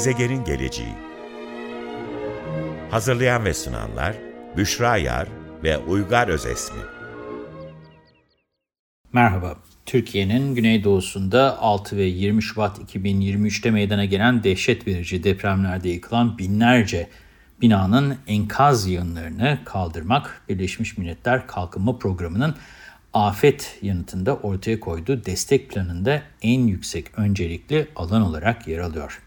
Gezegenin geleceği Hazırlayan ve sunanlar Büşra Yar ve Uygar Özesmi Merhaba. Türkiye'nin güneydoğusunda 6 ve 20 Şubat 2023'te meydana gelen dehşet verici depremlerde yıkılan binlerce binanın enkaz yığınlarını kaldırmak Birleşmiş Milletler Kalkınma Programı'nın afet yanıtında ortaya koyduğu destek planında en yüksek öncelikli alan olarak yer alıyor.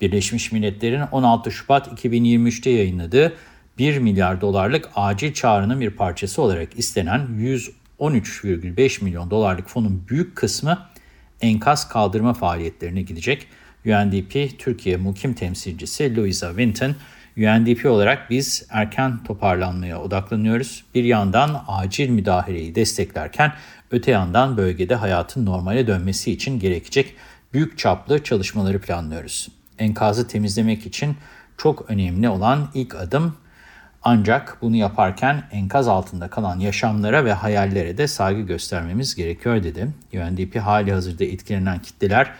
Birleşmiş Milletler'in 16 Şubat 2023'te yayınladığı 1 milyar dolarlık acil çağrının bir parçası olarak istenen 113,5 milyon dolarlık fonun büyük kısmı enkaz kaldırma faaliyetlerine gidecek. UNDP Türkiye Mukim Temsilcisi Louisa Winton, UNDP olarak biz erken toparlanmaya odaklanıyoruz. Bir yandan acil müdahaleyi desteklerken öte yandan bölgede hayatın normale dönmesi için gerekecek büyük çaplı çalışmaları planlıyoruz. Enkazı temizlemek için çok önemli olan ilk adım ancak bunu yaparken enkaz altında kalan yaşamlara ve hayallere de saygı göstermemiz gerekiyor dedi. UNDP hali hazırda etkilenen kitleler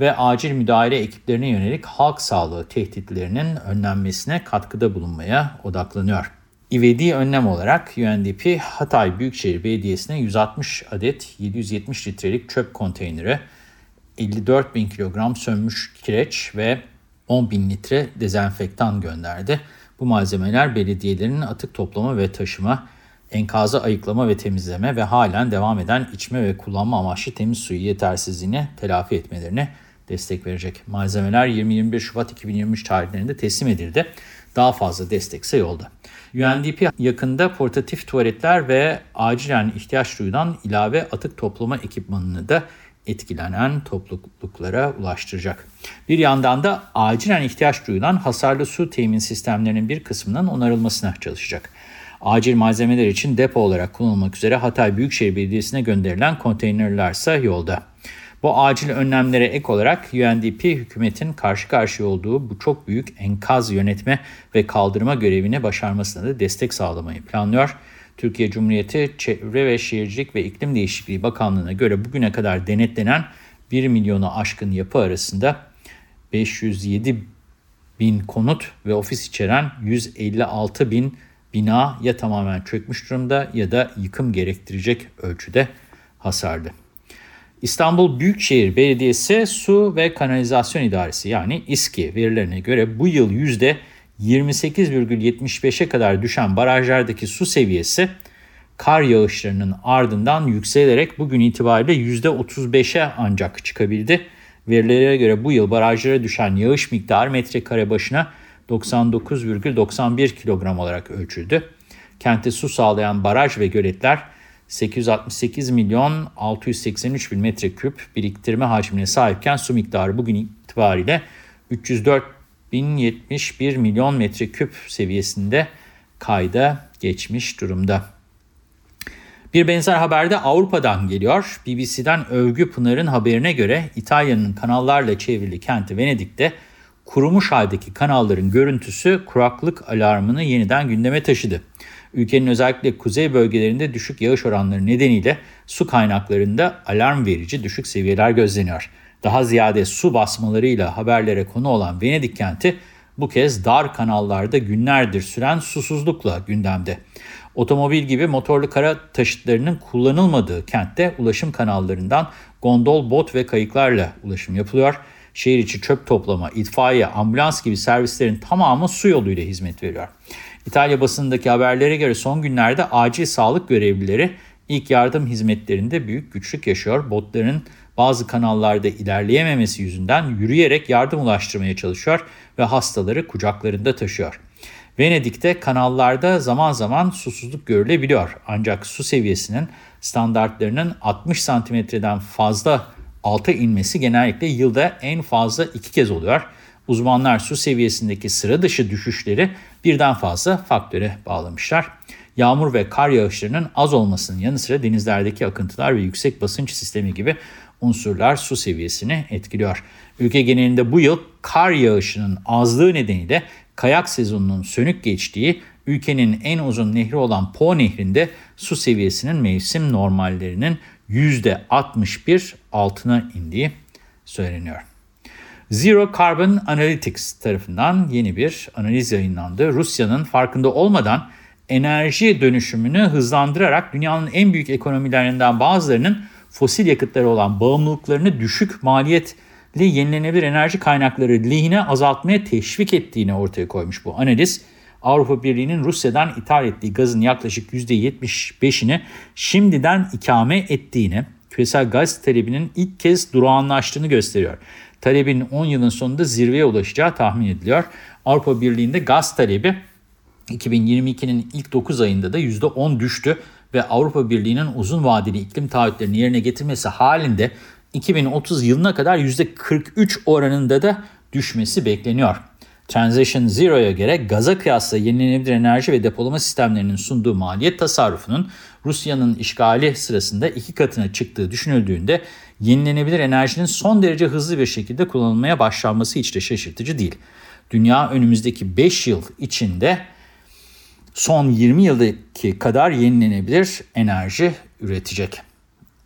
ve acil müdahale ekiplerine yönelik halk sağlığı tehditlerinin önlenmesine katkıda bulunmaya odaklanıyor. İvedi önlem olarak UNDP Hatay Büyükşehir Belediyesi'ne 160 adet 770 litrelik çöp konteyneri, 54 bin kilogram sönmüş kireç ve 10 bin litre dezenfektan gönderdi. Bu malzemeler belediyelerin atık toplama ve taşıma, enkazı ayıklama ve temizleme ve halen devam eden içme ve kullanma amaçlı temiz suyu yetersizliğini telafi etmelerine destek verecek. Malzemeler 20-21 Şubat 2023 tarihlerinde teslim edildi. Daha fazla destekse yolda. UNDP yakında portatif tuvaletler ve acilen ihtiyaç duyulan ilave atık toplama ekipmanını da etkilenen topluluklara ulaştıracak. Bir yandan da acilen ihtiyaç duyulan hasarlı su temin sistemlerinin bir kısmının onarılmasına çalışacak. Acil malzemeler için depo olarak kullanılmak üzere Hatay Büyükşehir Belediyesi'ne gönderilen konteynerler ise yolda. Bu acil önlemlere ek olarak UNDP hükümetin karşı karşıya olduğu bu çok büyük enkaz yönetme ve kaldırma görevini başarmasına da destek sağlamayı planlıyor. Türkiye Cumhuriyeti Çevre ve Şehircilik ve İklim Değişikliği Bakanlığı'na göre bugüne kadar denetlenen 1 milyonu aşkın yapı arasında 507 bin konut ve ofis içeren 156 bin bina ya tamamen çökmüş durumda ya da yıkım gerektirecek ölçüde hasarlı. İstanbul Büyükşehir Belediyesi Su ve Kanalizasyon İdaresi yani İSKİ verilerine göre bu yıl %28,75'e kadar düşen barajlardaki su seviyesi kar yağışlarının ardından yükselerek bugün itibariyle %35'e ancak çıkabildi. Verilere göre bu yıl barajlara düşen yağış miktarı metrekare başına 99,91 kilogram olarak ölçüldü. Kente su sağlayan baraj ve göletler 868 milyon 683 bin metreküp biriktirme hacmine sahipken su miktarı bugün itibariyle 304 bin 71 milyon metreküp seviyesinde kayda geçmiş durumda. Bir benzer haber de Avrupa'dan geliyor. BBC'den Övgü Pınar'ın haberine göre İtalya'nın kanallarla çevrili kenti Venedik'te kurumuş haldeki kanalların görüntüsü kuraklık alarmını yeniden gündeme taşıdı. Ülkenin özellikle kuzey bölgelerinde düşük yağış oranları nedeniyle su kaynaklarında alarm verici düşük seviyeler gözleniyor. Daha ziyade su basmalarıyla haberlere konu olan Venedik kenti bu kez dar kanallarda günlerdir süren susuzlukla gündemde. Otomobil gibi motorlu kara taşıtlarının kullanılmadığı kentte ulaşım kanallarından gondol, bot ve kayıklarla ulaşım yapılıyor. Şehir içi çöp toplama, itfaiye, ambulans gibi servislerin tamamı su yoluyla hizmet veriyor. İtalya basınındaki haberlere göre son günlerde acil sağlık görevlileri ilk yardım hizmetlerinde büyük güçlük yaşıyor. Botların bazı kanallarda ilerleyememesi yüzünden yürüyerek yardım ulaştırmaya çalışıyor ve hastaları kucaklarında taşıyor. Venedik'te kanallarda zaman zaman susuzluk görülebiliyor. Ancak su seviyesinin standartlarının 60 santimetreden fazla alta inmesi genellikle yılda en fazla iki kez oluyor. Uzmanlar su seviyesindeki sıra dışı düşüşleri birden fazla faktöre bağlamışlar. Yağmur ve kar yağışlarının az olmasının yanı sıra denizlerdeki akıntılar ve yüksek basınç sistemi gibi unsurlar su seviyesini etkiliyor. Ülke genelinde bu yıl kar yağışının azlığı nedeniyle kayak sezonunun sönük geçtiği ülkenin en uzun nehri olan Po Nehri'nde su seviyesinin mevsim normallerinin %61 altına indiği söyleniyor. Zero Carbon Analytics tarafından yeni bir analiz yayınlandı. Rusya'nın farkında olmadan enerji dönüşümünü hızlandırarak dünyanın en büyük ekonomilerinden bazılarının fosil yakıtları olan bağımlılıklarını düşük maliyetli yenilenebilir enerji kaynakları lehine azaltmaya teşvik ettiğini ortaya koymuş bu analiz. Avrupa Birliği'nin Rusya'dan ithal ettiği gazın yaklaşık %75'ini şimdiden ikame ettiğini, küresel gaz talebinin ilk kez durağanlaştığını gösteriyor. Talebin 10 yılın sonunda zirveye ulaşacağı tahmin ediliyor. Avrupa Birliği'nde gaz talebi 2022'nin ilk 9 ayında da %10 düştü ve Avrupa Birliği'nin uzun vadeli iklim taahhütlerini yerine getirmesi halinde 2030 yılına kadar %43 oranında da düşmesi bekleniyor. Transition Zero'ya göre gaza kıyasla yenilenebilir enerji ve depolama sistemlerinin sunduğu maliyet tasarrufunun Rusya'nın işgali sırasında iki katına çıktığı düşünüldüğünde yenilenebilir enerjinin son derece hızlı bir şekilde kullanılmaya başlanması hiç de şaşırtıcı değil. Dünya önümüzdeki 5 yıl içinde son 20 yıldaki kadar yenilenebilir enerji üretecek.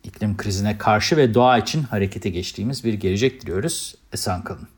İklim krizine karşı ve doğa için harekete geçtiğimiz bir gelecek diliyoruz. Esen kalın.